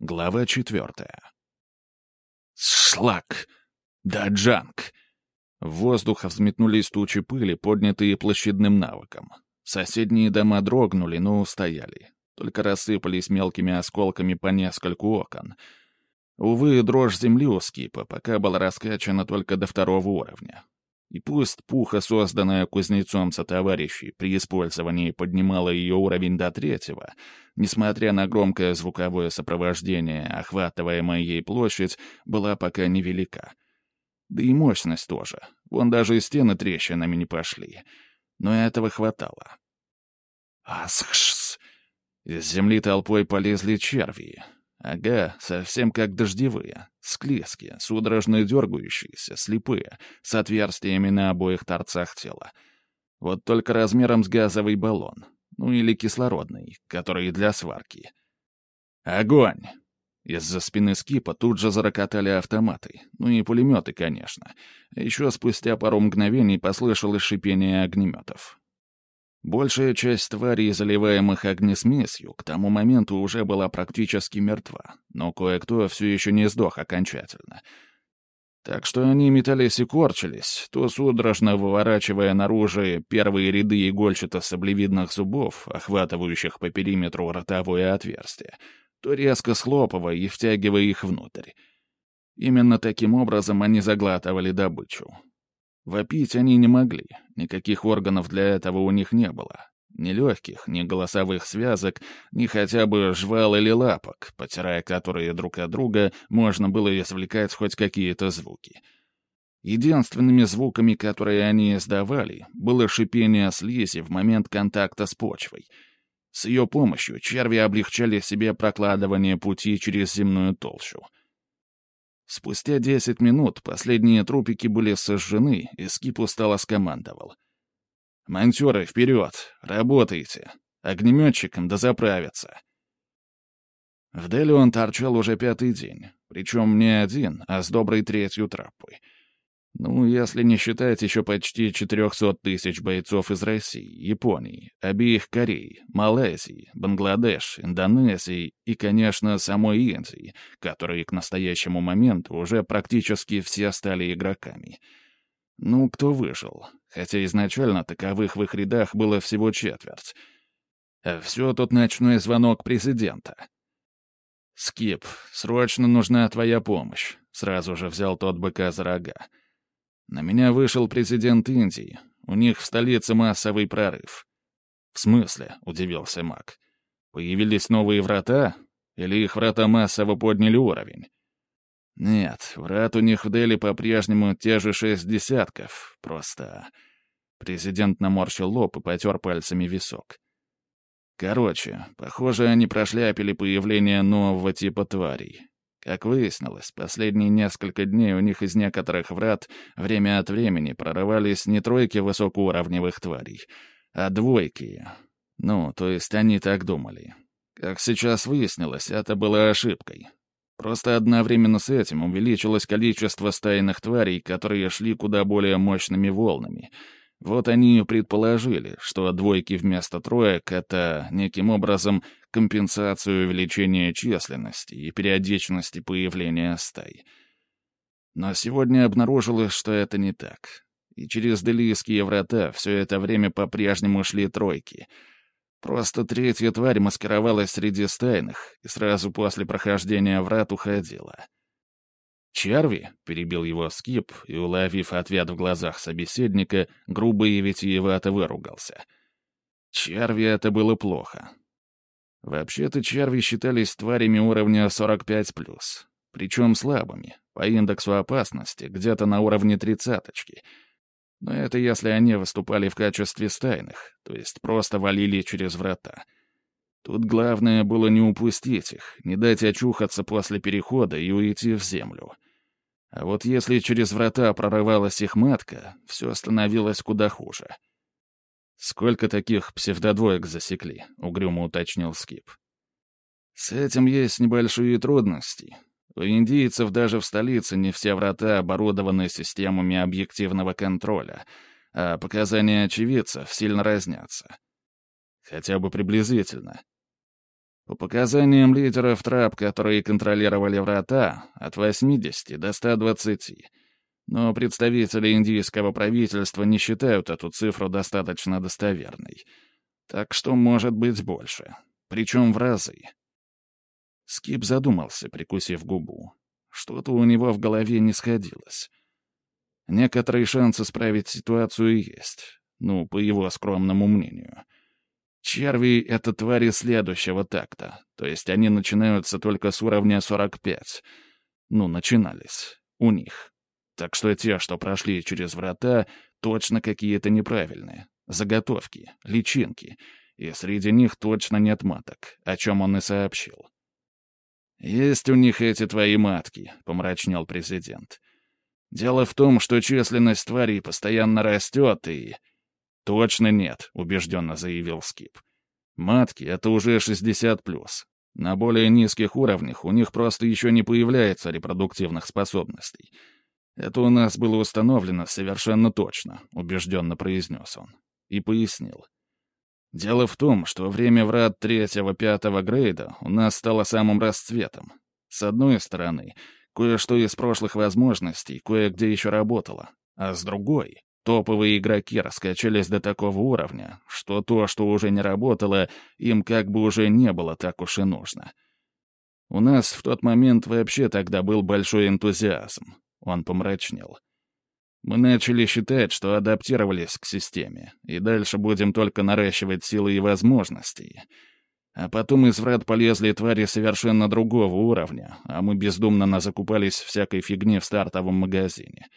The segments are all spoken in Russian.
Глава четвертая. Шлак! Даджанг! В воздух взметнулись тучи пыли, поднятые площадным навыком. Соседние дома дрогнули, но устояли. Только рассыпались мелкими осколками по нескольку окон. Увы, дрожь земли у скипа пока была раскачана только до второго уровня. И пусть пуха, созданная кузнецом сотоварищей, при использовании поднимала ее уровень до третьего, несмотря на громкое звуковое сопровождение, охватываемая ей площадь была пока невелика. Да и мощность тоже. Вон даже и стены трещинами не пошли. Но этого хватало. Асхшс! Из земли толпой полезли черви. Ага, совсем как дождевые. Склизкие, судорожно дергающиеся, слепые, с отверстиями на обоих торцах тела. Вот только размером с газовый баллон. Ну или кислородный, который для сварки. Огонь! Из-за спины скипа тут же зарокотали автоматы. Ну и пулеметы, конечно. Еще спустя пару мгновений послышалось шипение огнеметов. Большая часть тварей, заливаемых огнесмесью, к тому моменту уже была практически мертва, но кое-кто все еще не сдох окончательно. Так что они метались и корчились, то судорожно выворачивая наружу первые ряды игольчато-саблевидных зубов, охватывающих по периметру ротовое отверстие, то резко схлопывая и втягивая их внутрь. Именно таким образом они заглатывали добычу. Вопить они не могли, никаких органов для этого у них не было. Ни легких, ни голосовых связок, ни хотя бы жвал или лапок, потирая которые друг от друга, можно было извлекать хоть какие-то звуки. Единственными звуками, которые они издавали, было шипение слизи в момент контакта с почвой. С ее помощью черви облегчали себе прокладывание пути через земную толщу — Спустя десять минут последние трупики были сожжены, и Скип устало скомандовал. «Монтеры, вперед! Работайте! Огнеметчикам дозаправиться!» В Дели он торчал уже пятый день, причем не один, а с доброй третью траппой — ну, если не считать еще почти 400 тысяч бойцов из России, Японии, обеих Корей, Малайзии, Бангладеш, Индонезии и, конечно, самой Индии, которые к настоящему моменту уже практически все стали игроками. Ну, кто выжил? Хотя изначально таковых в их рядах было всего четверть. А все тот ночной звонок президента. «Скип, срочно нужна твоя помощь», — сразу же взял тот быка за рога. На меня вышел президент Индии. У них в столице массовый прорыв. «В смысле?» — удивился маг. «Появились новые врата? Или их врата массово подняли уровень?» «Нет, врат у них в Дели по-прежнему те же шесть десятков. Просто...» Президент наморщил лоб и потер пальцами висок. «Короче, похоже, они прошляпили появление нового типа тварей. Как выяснилось, последние несколько дней у них из некоторых врат время от времени прорывались не тройки высокоуровневых тварей, а двойки. Ну, то есть они так думали. Как сейчас выяснилось, это было ошибкой. Просто одновременно с этим увеличилось количество стайных тварей, которые шли куда более мощными волнами — вот они и предположили, что двойки вместо троек — это, неким образом, компенсация увеличения численности и периодичности появления стай. Но сегодня обнаружилось, что это не так. И через Делийские врата все это время по-прежнему шли тройки. Просто третья тварь маскировалась среди стайных и сразу после прохождения врат уходила. «Черви?» — перебил его Скип и, уловив ответ в глазах собеседника, грубо и витиевато выругался. «Черви — это было плохо. Вообще-то черви считались тварями уровня 45+, причем слабыми, по индексу опасности, где-то на уровне тридцаточки. Но это если они выступали в качестве стайных, то есть просто валили через врата». Тут главное было не упустить их, не дать очухаться после перехода и уйти в землю. А вот если через врата прорывалась их матка, все становилось куда хуже. «Сколько таких псевдодвоек засекли?» — угрюмо уточнил Скип. «С этим есть небольшие трудности. У индийцев даже в столице не все врата оборудованы системами объективного контроля, а показания очевидцев сильно разнятся. Хотя бы приблизительно. По показаниям лидеров трап, которые контролировали врата, от 80 до 120. Но представители индийского правительства не считают эту цифру достаточно достоверной. Так что может быть больше. Причем в разы. Скип задумался, прикусив губу. Что-то у него в голове не сходилось. Некоторые шансы справить ситуацию есть. Ну, по его скромному мнению. Черви — это твари следующего такта, то есть они начинаются только с уровня 45. Ну, начинались. У них. Так что те, что прошли через врата, точно какие-то неправильные. Заготовки, личинки. И среди них точно нет маток, о чем он и сообщил. «Есть у них эти твои матки», — помрачнел президент. «Дело в том, что численность тварей постоянно растет и...» «Точно нет», — убежденно заявил Скип. «Матки — это уже 60+. На более низких уровнях у них просто еще не появляется репродуктивных способностей. Это у нас было установлено совершенно точно», — убежденно произнес он. И пояснил. Дело в том, что время врат третьего-пятого грейда у нас стало самым расцветом. С одной стороны, кое-что из прошлых возможностей кое-где еще работало, а с другой, топовые игроки раскачались до такого уровня, что то, что уже не работало, им как бы уже не было так уж и нужно. У нас в тот момент вообще тогда был большой энтузиазм. Он помрачнел. Мы начали считать, что адаптировались к системе, и дальше будем только наращивать силы и возможности. А потом из врат полезли твари совершенно другого уровня, а мы бездумно назакупались всякой фигни в стартовом магазине.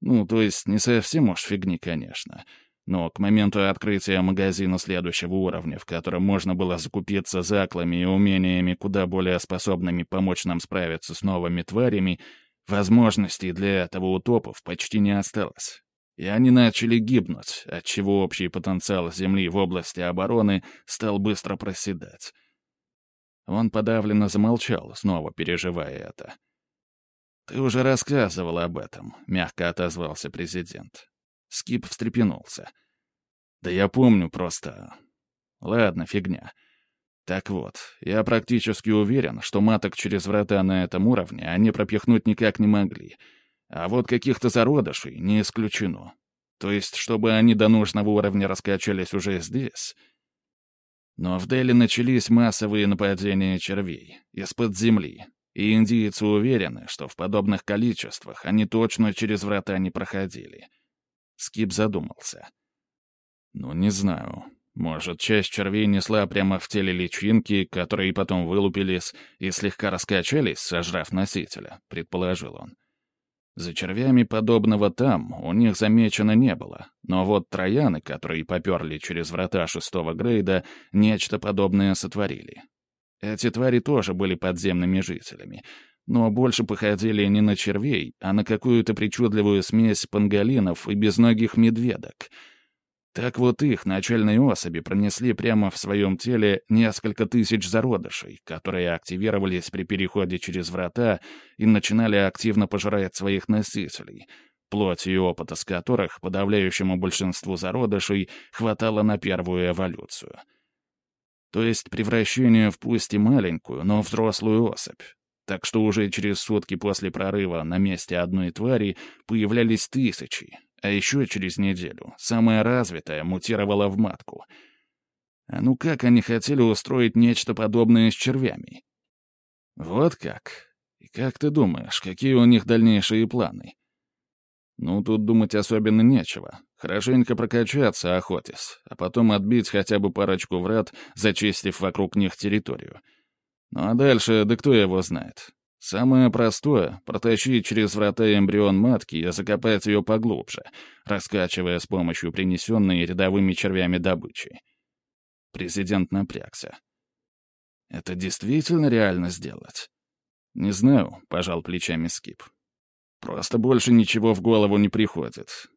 Ну, то есть не совсем уж фигни, конечно. Но к моменту открытия магазина следующего уровня, в котором можно было закупиться заклами и умениями, куда более способными помочь нам справиться с новыми тварями, Возможностей для этого у топов почти не осталось. И они начали гибнуть, отчего общий потенциал Земли в области обороны стал быстро проседать. Он подавленно замолчал, снова переживая это. «Ты уже рассказывал об этом», — мягко отозвался президент. Скип встрепенулся. «Да я помню просто... Ладно, фигня. Так вот, я практически уверен, что маток через врата на этом уровне они пропихнуть никак не могли. А вот каких-то зародышей не исключено. То есть, чтобы они до нужного уровня раскачались уже здесь. Но в Дели начались массовые нападения червей из-под земли, и индийцы уверены, что в подобных количествах они точно через врата не проходили. Скип задумался. «Ну, не знаю. Может, часть червей несла прямо в теле личинки, которые потом вылупились и слегка раскачались, сожрав носителя, предположил он. За червями подобного там у них замечено не было, но вот трояны, которые поперли через врата шестого грейда, нечто подобное сотворили. Эти твари тоже были подземными жителями, но больше походили не на червей, а на какую-то причудливую смесь панголинов и безногих медведок — так вот их, начальные особи, пронесли прямо в своем теле несколько тысяч зародышей, которые активировались при переходе через врата и начинали активно пожирать своих носителей, плоть и опыта с которых подавляющему большинству зародышей хватало на первую эволюцию. То есть превращение в пусть и маленькую, но взрослую особь. Так что уже через сутки после прорыва на месте одной твари появлялись тысячи, а еще через неделю самая развитая мутировала в матку. А ну как они хотели устроить нечто подобное с червями? Вот как. И как ты думаешь, какие у них дальнейшие планы? Ну, тут думать особенно нечего. Хорошенько прокачаться, охотясь, а потом отбить хотя бы парочку врат, зачистив вокруг них территорию. Ну а дальше, да кто его знает. Самое простое — протащить через врата эмбрион матки и закопать ее поглубже, раскачивая с помощью принесенной рядовыми червями добычи. Президент напрягся. «Это действительно реально сделать?» «Не знаю», — пожал плечами Скип. «Просто больше ничего в голову не приходит.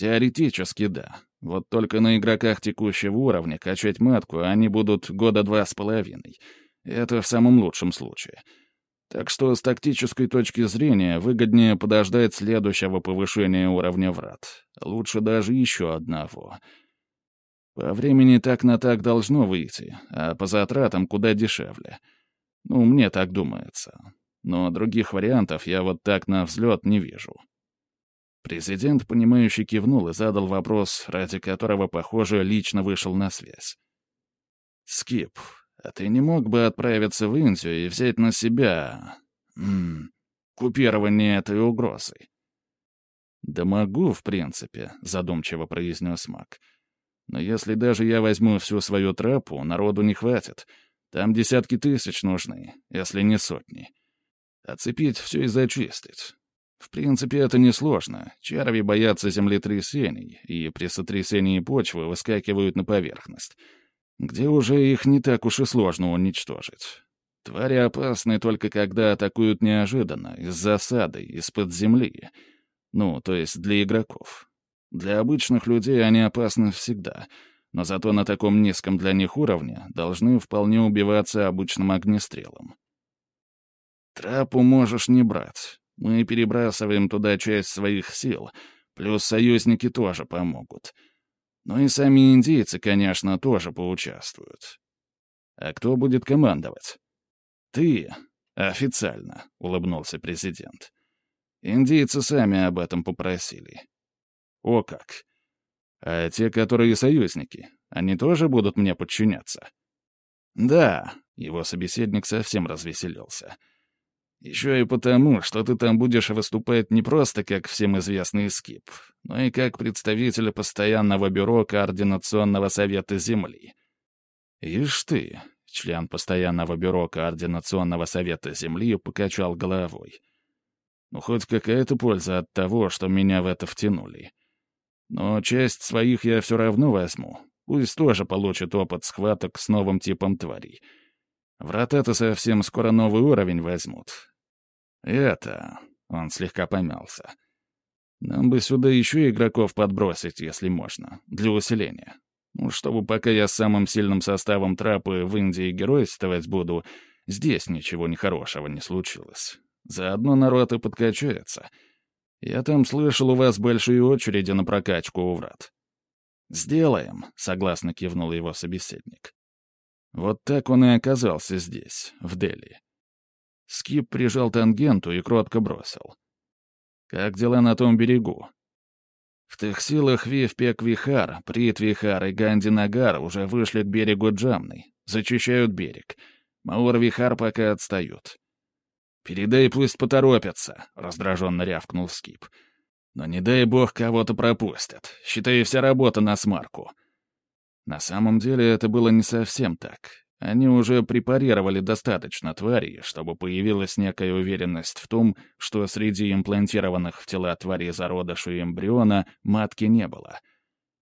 Теоретически, да. Вот только на игроках текущего уровня качать матку они будут года два с половиной. Это в самом лучшем случае». Так что с тактической точки зрения выгоднее подождать следующего повышения уровня врат. Лучше даже еще одного. По времени так на так должно выйти, а по затратам куда дешевле. Ну, мне так думается. Но других вариантов я вот так на взлет не вижу. Президент, понимающе кивнул и задал вопрос, ради которого, похоже, лично вышел на связь. «Скип, а ты не мог бы отправиться в Индию и взять на себя... М -м, купирование этой угрозы?» «Да могу, в принципе», — задумчиво произнес маг. «Но если даже я возьму всю свою трапу, народу не хватит. Там десятки тысяч нужны, если не сотни. Оцепить все и зачистить. В принципе, это несложно. Черви боятся землетрясений, и при сотрясении почвы выскакивают на поверхность, где уже их не так уж и сложно уничтожить. Твари опасны только когда атакуют неожиданно, из засады, из-под земли. Ну, то есть для игроков. Для обычных людей они опасны всегда, но зато на таком низком для них уровне должны вполне убиваться обычным огнестрелом. Трапу можешь не брать. Мы перебрасываем туда часть своих сил, плюс союзники тоже помогут. Ну и сами индейцы, конечно, тоже поучаствуют. А кто будет командовать? Ты, официально, — улыбнулся президент. Индейцы сами об этом попросили. О как! А те, которые союзники, они тоже будут мне подчиняться? Да, его собеседник совсем развеселился. — еще и потому, что ты там будешь выступать не просто как всем известный скип, но и как представитель постоянного бюро Координационного совета Земли. Ишь ты, член постоянного бюро Координационного совета Земли покачал головой. Ну, хоть какая-то польза от того, что меня в это втянули. Но часть своих я все равно возьму. Пусть тоже получит опыт схваток с новым типом тварей. Врата-то совсем скоро новый уровень возьмут, «Это...» — он слегка помялся. «Нам бы сюда еще игроков подбросить, если можно, для усиления. Ну, чтобы пока я с самым сильным составом трапы в Индии геройствовать буду, здесь ничего нехорошего не случилось. Заодно народ и подкачается. Я там слышал, у вас большие очереди на прокачку у врат». «Сделаем», — согласно кивнул его собеседник. Вот так он и оказался здесь, в Дели. Скип прижал тангенту и кротко бросил. «Как дела на том берегу?» В тех силах Вивпек-Вихар, Прит-Вихар и Ганди-Нагар уже вышли к берегу Джамны, зачищают берег. Маур-Вихар пока отстают. «Передай, пусть поторопятся», — раздраженно рявкнул Скип. «Но не дай бог кого-то пропустят. Считай, вся работа на смарку». На самом деле это было не совсем так. Они уже препарировали достаточно тварей, чтобы появилась некая уверенность в том, что среди имплантированных в тела тварей зародыша и эмбриона матки не было.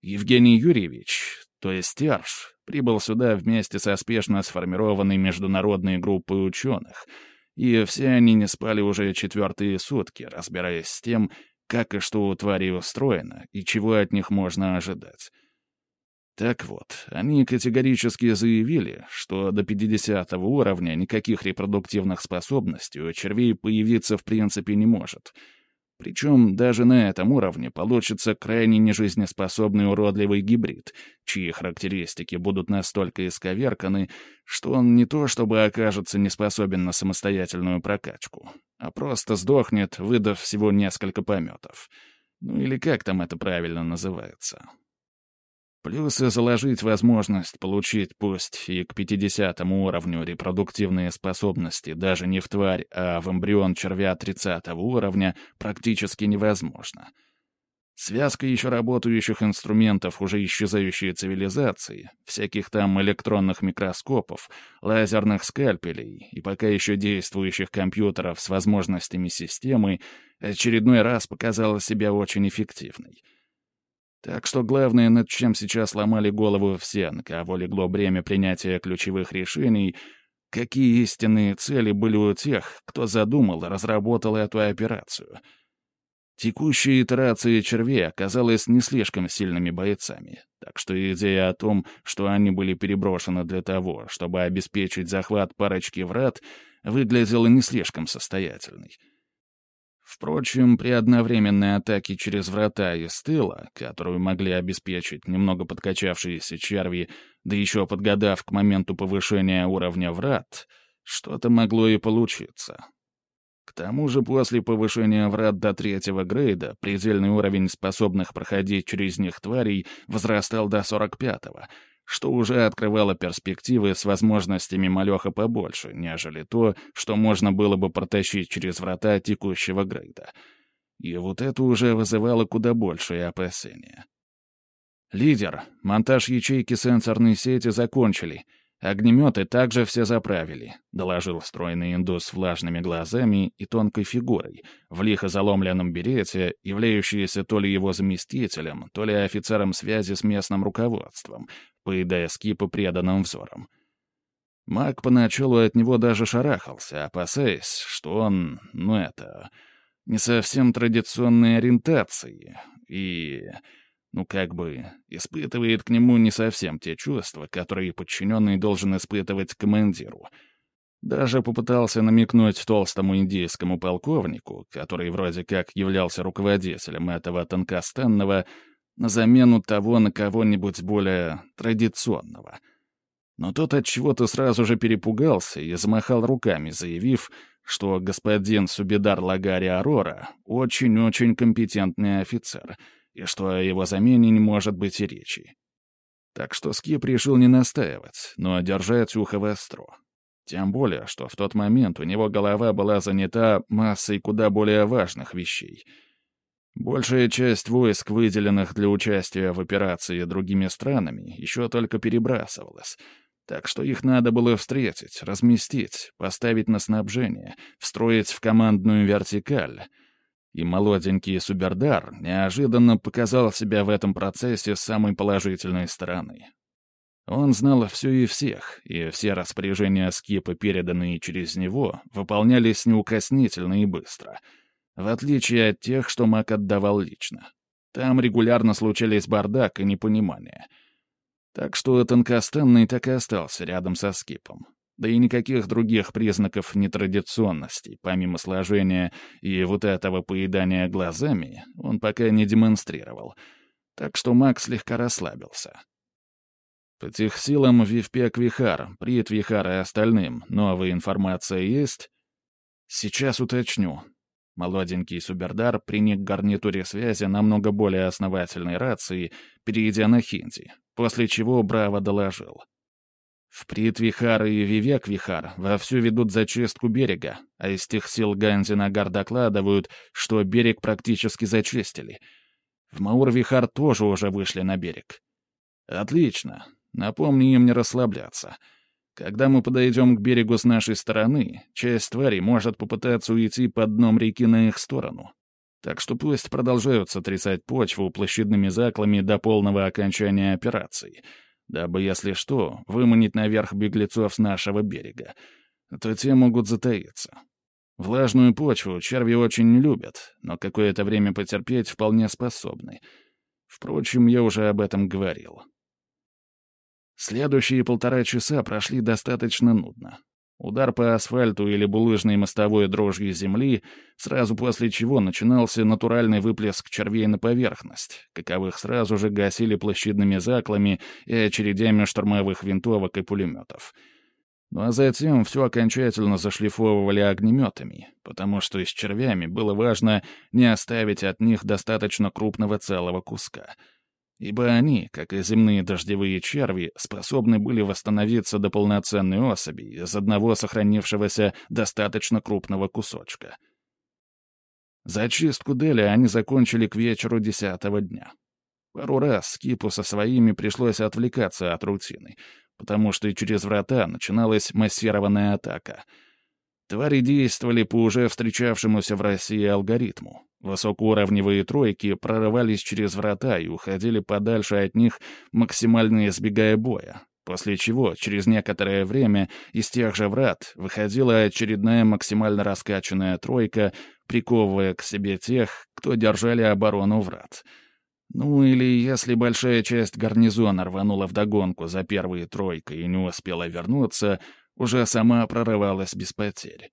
Евгений Юрьевич, то есть Терш, прибыл сюда вместе со спешно сформированной международной группой ученых, и все они не спали уже четвертые сутки, разбираясь с тем, как и что у тварей устроено и чего от них можно ожидать. Так вот, они категорически заявили, что до 50 уровня никаких репродуктивных способностей у червей появиться в принципе не может. Причем даже на этом уровне получится крайне нежизнеспособный уродливый гибрид, чьи характеристики будут настолько исковерканы, что он не то чтобы окажется неспособен на самостоятельную прокачку, а просто сдохнет, выдав всего несколько пометов. Ну или как там это правильно называется. Плюс и заложить возможность получить пусть и к 50 уровню репродуктивные способности даже не в тварь, а в эмбрион червя 30 уровня практически невозможно. Связка еще работающих инструментов уже исчезающей цивилизации, всяких там электронных микроскопов, лазерных скальпелей и пока еще действующих компьютеров с возможностями системы очередной раз показала себя очень эффективной — так что главное, над чем сейчас ломали голову все, на кого легло бремя принятия ключевых решений, какие истинные цели были у тех, кто задумал и разработал эту операцию. Текущие итерации червей оказались не слишком сильными бойцами, так что идея о том, что они были переброшены для того, чтобы обеспечить захват парочки врат, выглядела не слишком состоятельной. Впрочем, при одновременной атаке через врата из тыла, которую могли обеспечить немного подкачавшиеся черви, да еще подгадав к моменту повышения уровня врат, что-то могло и получиться. К тому же после повышения врат до третьего грейда предельный уровень способных проходить через них тварей возрастал до 45-го, что уже открывало перспективы с возможностями малеха побольше, нежели то, что можно было бы протащить через врата текущего грейда. И вот это уже вызывало куда большее опасения. «Лидер, монтаж ячейки сенсорной сети закончили», «Огнеметы также все заправили», — доложил стройный индус с влажными глазами и тонкой фигурой, в лихо заломленном берете, являющийся то ли его заместителем, то ли офицером связи с местным руководством, поедая скипы преданным взором. Маг поначалу от него даже шарахался, опасаясь, что он, ну это, не совсем традиционной ориентации, и ну как бы, испытывает к нему не совсем те чувства, которые подчиненный должен испытывать командиру. Даже попытался намекнуть толстому индийскому полковнику, который вроде как являлся руководителем этого тонкостанного, на замену того на кого-нибудь более традиционного. Но тот от чего-то сразу же перепугался и замахал руками, заявив, что господин Субидар Лагари Арора очень-очень компетентный офицер — и что о его замене не может быть и речи. Так что Скип решил не настаивать, но держать ухо востро. Тем более, что в тот момент у него голова была занята массой куда более важных вещей. Большая часть войск, выделенных для участия в операции другими странами, еще только перебрасывалась, так что их надо было встретить, разместить, поставить на снабжение, встроить в командную вертикаль — и молоденький Субердар неожиданно показал себя в этом процессе с самой положительной стороны. Он знал все и всех, и все распоряжения Скипа, переданные через него, выполнялись неукоснительно и быстро, в отличие от тех, что Мак отдавал лично. Там регулярно случались бардак и непонимание. Так что Тонкостанный так и остался рядом со Скипом. Да и никаких других признаков нетрадиционности, помимо сложения и вот этого поедания глазами, он пока не демонстрировал. Так что маг слегка расслабился. По тех силам Вивпек Вихар, Прит Вихар и остальным новая информация есть? Сейчас уточню. Молоденький Субердар приник к гарнитуре связи намного более основательной рации, перейдя на хинди, после чего Браво доложил — Вприт Вихар и Вивек Вихар вовсю ведут зачистку берега, а из тех сил Ганзинагар докладывают, что берег практически зачистили. В Маур-Вихар тоже уже вышли на берег. Отлично. Напомни им не расслабляться. Когда мы подойдем к берегу с нашей стороны, часть тварей может попытаться уйти под дном реки на их сторону. Так что пусть продолжают сотрясать почву площадными заклами до полного окончания операции — дабы, если что, выманить наверх беглецов с нашего берега, то те могут затаиться. Влажную почву черви очень любят, но какое-то время потерпеть вполне способны. Впрочем, я уже об этом говорил. Следующие полтора часа прошли достаточно нудно. Удар по асфальту или булыжной мостовой дрожью земли, сразу после чего начинался натуральный выплеск червей на поверхность, каковых сразу же гасили площадными заклами и очередями штурмовых винтовок и пулеметов. Ну а затем все окончательно зашлифовывали огнеметами, потому что с червями было важно не оставить от них достаточно крупного целого куска — ибо они, как и земные дождевые черви, способны были восстановиться до полноценной особи из одного сохранившегося достаточно крупного кусочка. Зачистку Дели они закончили к вечеру десятого дня. Пару раз Скипу со своими пришлось отвлекаться от рутины, потому что через врата начиналась массированная атака — Твари действовали по уже встречавшемуся в России алгоритму. Высокоуровневые тройки прорывались через врата и уходили подальше от них, максимально избегая боя, после чего через некоторое время из тех же врат выходила очередная максимально раскачанная тройка, приковывая к себе тех, кто держали оборону врат. Ну или если большая часть гарнизона рванула вдогонку за первой тройкой и не успела вернуться — уже сама прорывалась без потерь.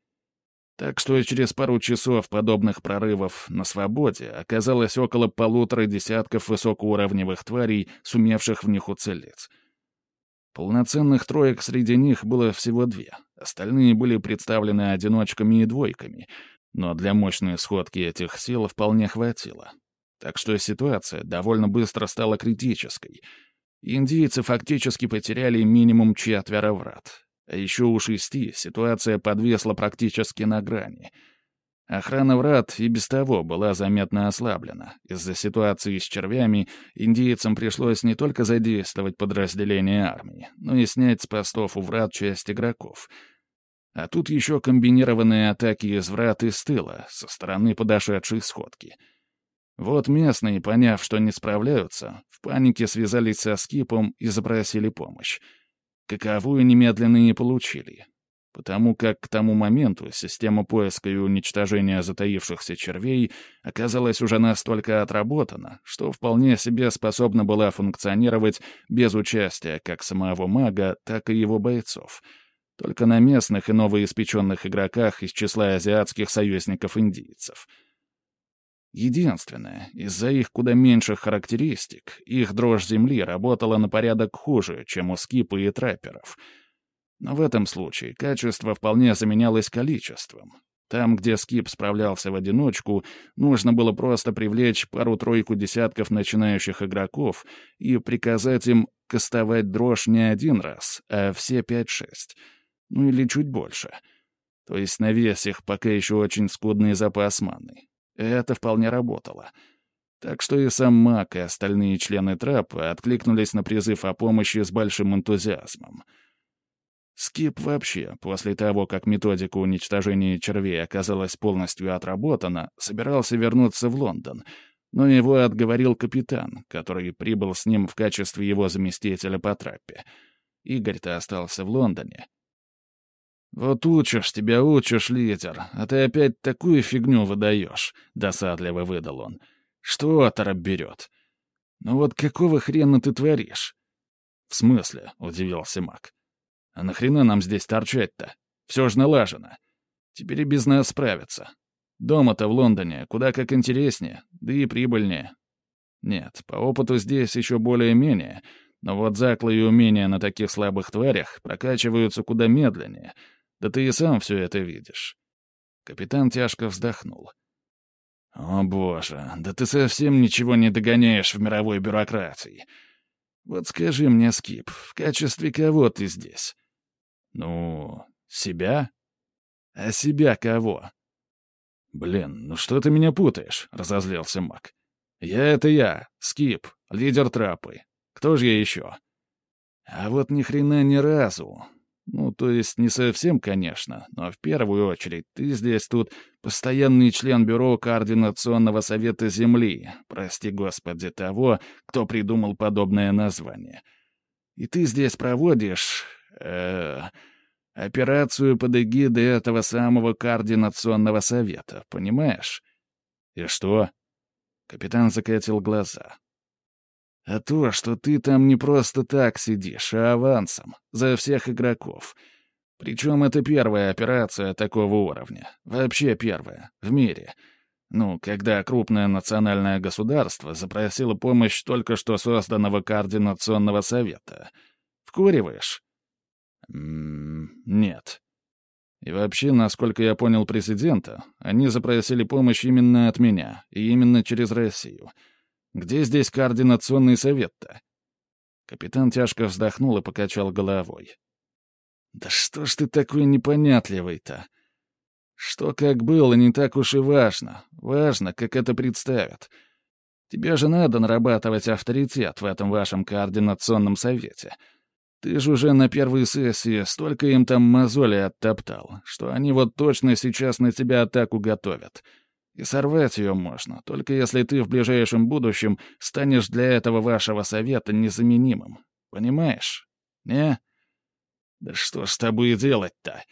Так что через пару часов подобных прорывов на свободе оказалось около полутора десятков высокоуровневых тварей, сумевших в них уцелеть. Полноценных троек среди них было всего две. Остальные были представлены одиночками и двойками, но для мощной сходки этих сил вполне хватило. Так что ситуация довольно быстро стала критической. Индийцы фактически потеряли минимум четверо врат. А еще у шести ситуация подвесла практически на грани. Охрана врат и без того была заметно ослаблена. Из-за ситуации с червями индейцам пришлось не только задействовать подразделения армии, но и снять с постов у врат часть игроков. А тут еще комбинированные атаки из врат и с тыла, со стороны подошедшей сходки — вот местные, поняв, что не справляются, в панике связались со Скипом и запросили помощь. Каковую немедленно не получили, потому как к тому моменту система поиска и уничтожения затаившихся червей оказалась уже настолько отработана, что вполне себе способна была функционировать без участия как самого мага, так и его бойцов — только на местных и новоиспеченных игроках из числа азиатских союзников-индийцев — Единственное, из-за их куда меньших характеристик, их дрожь земли работала на порядок хуже, чем у скипа и трапперов. Но в этом случае качество вполне заменялось количеством. Там, где скип справлялся в одиночку, нужно было просто привлечь пару-тройку десятков начинающих игроков и приказать им кастовать дрожь не один раз, а все пять-шесть. Ну или чуть больше. То есть на вес их пока еще очень скудный запас маны. Это вполне работало. Так что и сам Мак, и остальные члены трапа откликнулись на призыв о помощи с большим энтузиазмом. Скип вообще, после того, как методика уничтожения червей оказалась полностью отработана, собирался вернуться в Лондон, но его отговорил капитан, который прибыл с ним в качестве его заместителя по траппе. Игорь-то остался в Лондоне, «Вот учишь тебя, учишь, лидер, а ты опять такую фигню выдаешь», — досадливо выдал он. «Что оторопь берет? Ну вот какого хрена ты творишь?» «В смысле?» — удивился Мак. «А нахрена нам здесь торчать-то? Все же налажено. Теперь и без нас справятся. Дома-то в Лондоне куда как интереснее, да и прибыльнее. Нет, по опыту здесь еще более-менее, но вот заклы и умения на таких слабых тварях прокачиваются куда медленнее — да ты и сам все это видишь». Капитан тяжко вздохнул. «О, боже, да ты совсем ничего не догоняешь в мировой бюрократии. Вот скажи мне, Скип, в качестве кого ты здесь?» «Ну, себя?» «А себя кого?» «Блин, ну что ты меня путаешь?» — разозлился Мак. «Я — это я, Скип, лидер трапы. Кто же я еще?» «А вот ни хрена ни разу. Ну, то есть не совсем, конечно, но в первую очередь ты здесь тут постоянный член Бюро Координационного Совета Земли, прости господи, того, кто придумал подобное название. И ты здесь проводишь... Э, операцию под эгидой этого самого Координационного Совета, понимаешь? И что? Капитан закатил глаза. А то, что ты там не просто так сидишь, а авансом, за всех игроков. Причем это первая операция такого уровня. Вообще первая. В мире. Ну, когда крупное национальное государство запросило помощь только что созданного координационного совета. Вкуриваешь? М -м нет. И вообще, насколько я понял президента, они запросили помощь именно от меня, и именно через Россию — где здесь координационный совет-то?» Капитан тяжко вздохнул и покачал головой. «Да что ж ты такой непонятливый-то? Что как было, не так уж и важно. Важно, как это представят. Тебе же надо нарабатывать авторитет в этом вашем координационном совете. Ты же уже на первой сессии столько им там мозоли оттоптал, что они вот точно сейчас на тебя атаку готовят. И сорвать ее можно, только если ты в ближайшем будущем станешь для этого вашего совета незаменимым. Понимаешь? Не? Да что ж с тобой делать-то?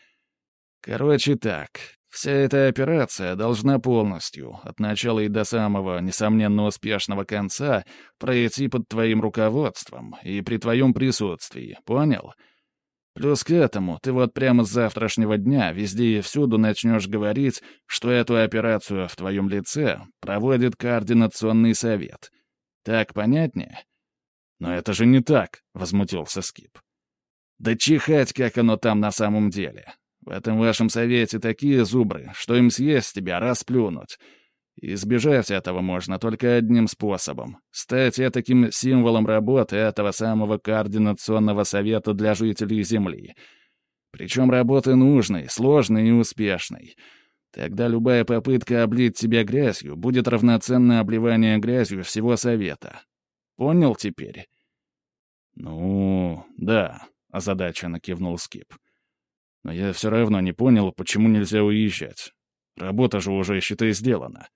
Короче так, вся эта операция должна полностью, от начала и до самого, несомненно, успешного конца, пройти под твоим руководством и при твоем присутствии, понял? Плюс к этому, ты вот прямо с завтрашнего дня везде и всюду начнешь говорить, что эту операцию в твоем лице проводит координационный совет. Так понятнее? «Но это же не так», — возмутился Скип. «Да чихать, как оно там на самом деле. В этом вашем совете такие зубры, что им съесть тебя, расплюнуть. Избежать этого можно только одним способом — стать таким символом работы этого самого координационного совета для жителей Земли. Причем работы нужной, сложной и успешной. Тогда любая попытка облить тебя грязью будет равноценно обливанию грязью всего совета. Понял теперь? «Ну, да», — озадаченно кивнул Скип. «Но я все равно не понял, почему нельзя уезжать. Работа же уже, считай, сделана».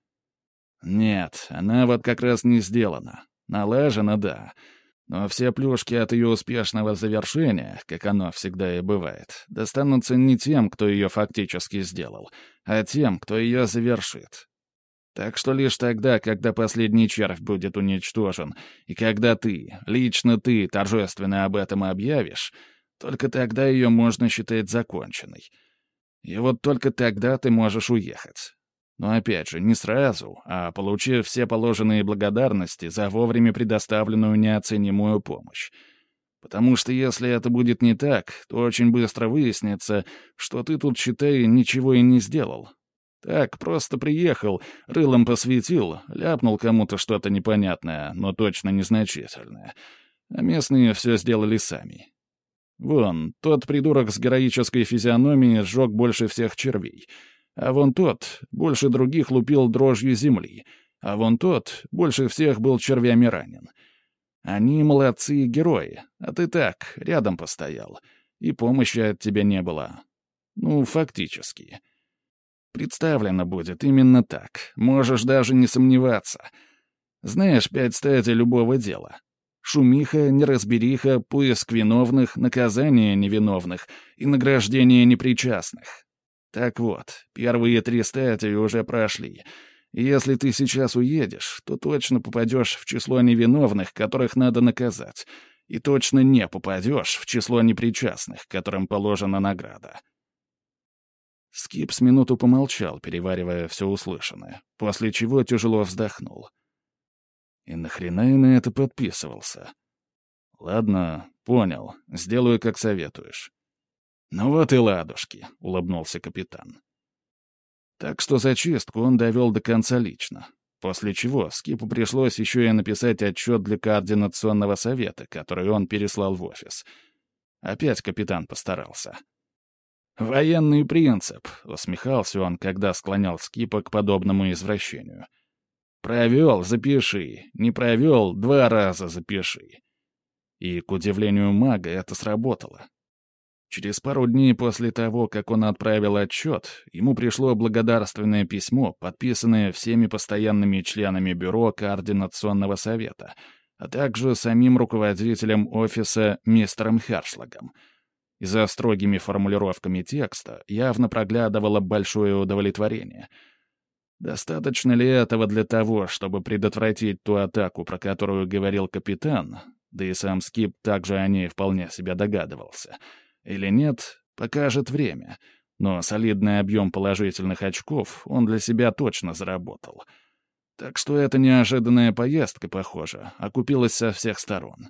«Нет, она вот как раз не сделана. Налажена, да. Но все плюшки от ее успешного завершения, как оно всегда и бывает, достанутся не тем, кто ее фактически сделал, а тем, кто ее завершит. Так что лишь тогда, когда последний червь будет уничтожен, и когда ты, лично ты, торжественно об этом объявишь, только тогда ее можно считать законченной. И вот только тогда ты можешь уехать. Но опять же, не сразу, а получив все положенные благодарности за вовремя предоставленную неоценимую помощь. Потому что если это будет не так, то очень быстро выяснится, что ты тут, считай, ничего и не сделал, так, просто приехал, рылом посветил, ляпнул кому-то что-то непонятное, но точно незначительное. А местные все сделали сами. Вон, тот придурок с героической физиономией сжег больше всех червей. А вон тот больше других лупил дрожью земли. А вон тот больше всех был червями ранен. Они молодцы и герои, а ты так, рядом постоял. И помощи от тебя не было. Ну, фактически. Представлено будет именно так. Можешь даже не сомневаться. Знаешь пять стадий любого дела. Шумиха, неразбериха, поиск виновных, наказание невиновных и награждение непричастных. Так вот, первые три стадии уже прошли. Если ты сейчас уедешь, то точно попадешь в число невиновных, которых надо наказать, и точно не попадешь в число непричастных, которым положена награда. Скип с минуту помолчал, переваривая все услышанное, после чего тяжело вздохнул. И нахрена я на это подписывался? Ладно, понял, сделаю, как советуешь. Ну вот и ладушки, — улыбнулся капитан. Так что зачистку он довел до конца лично, после чего Скипу пришлось еще и написать отчет для координационного совета, который он переслал в офис. Опять капитан постарался. «Военный принцип», — усмехался он, когда склонял Скипа к подобному извращению. «Провел — запиши, не провел — два раза запиши». И, к удивлению мага, это сработало. Через пару дней после того, как он отправил отчет, ему пришло благодарственное письмо, подписанное всеми постоянными членами Бюро Координационного совета, а также самим руководителем офиса мистером Хершлагом — и за строгими формулировками текста явно проглядывало большое удовлетворение. Достаточно ли этого для того, чтобы предотвратить ту атаку, про которую говорил капитан, да и сам Скип также о ней вполне себя догадывался, или нет, покажет время, но солидный объем положительных очков он для себя точно заработал. Так что эта неожиданная поездка, похоже, окупилась со всех сторон.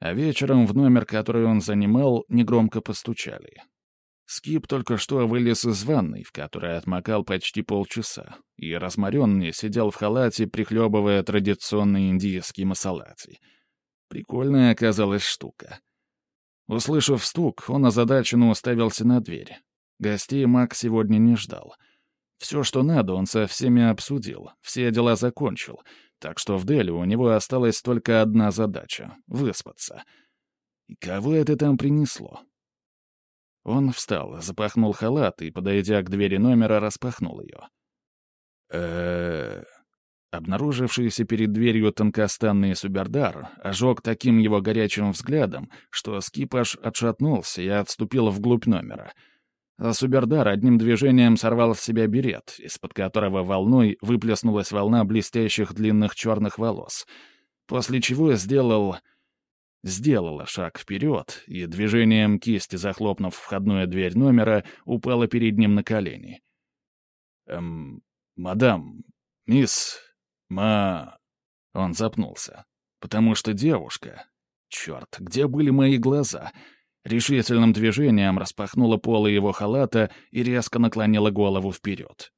А вечером в номер, который он занимал, негромко постучали. Скип только что вылез из ванной, в которой отмокал почти полчаса, и разморенный сидел в халате, прихлебывая традиционный индийский масалати. Прикольная оказалась штука. Услышав стук, он озадаченно уставился на дверь. Гостей Мак сегодня не ждал. Все, что надо, он со всеми обсудил, все дела закончил — так что в Дели у него осталась только одна задача — выспаться. И кого это там принесло? Он встал, запахнул халат и, подойдя к двери номера, распахнул ее. э Обнаружившийся перед дверью тонкостанный субердар ожег таким его горячим взглядом, что скипаж отшатнулся и отступил вглубь номера — а Субердар одним движением сорвал с себя берет, из-под которого волной выплеснулась волна блестящих длинных черных волос, после чего сделал... Сделала шаг вперед и движением кисти, захлопнув входную дверь номера, упала перед ним на колени. «Эм, мадам, мисс, ма...» Он запнулся. «Потому что девушка... Черт, где были мои глаза?» Решительным движением распахнула полы его халата и резко наклонила голову вперед.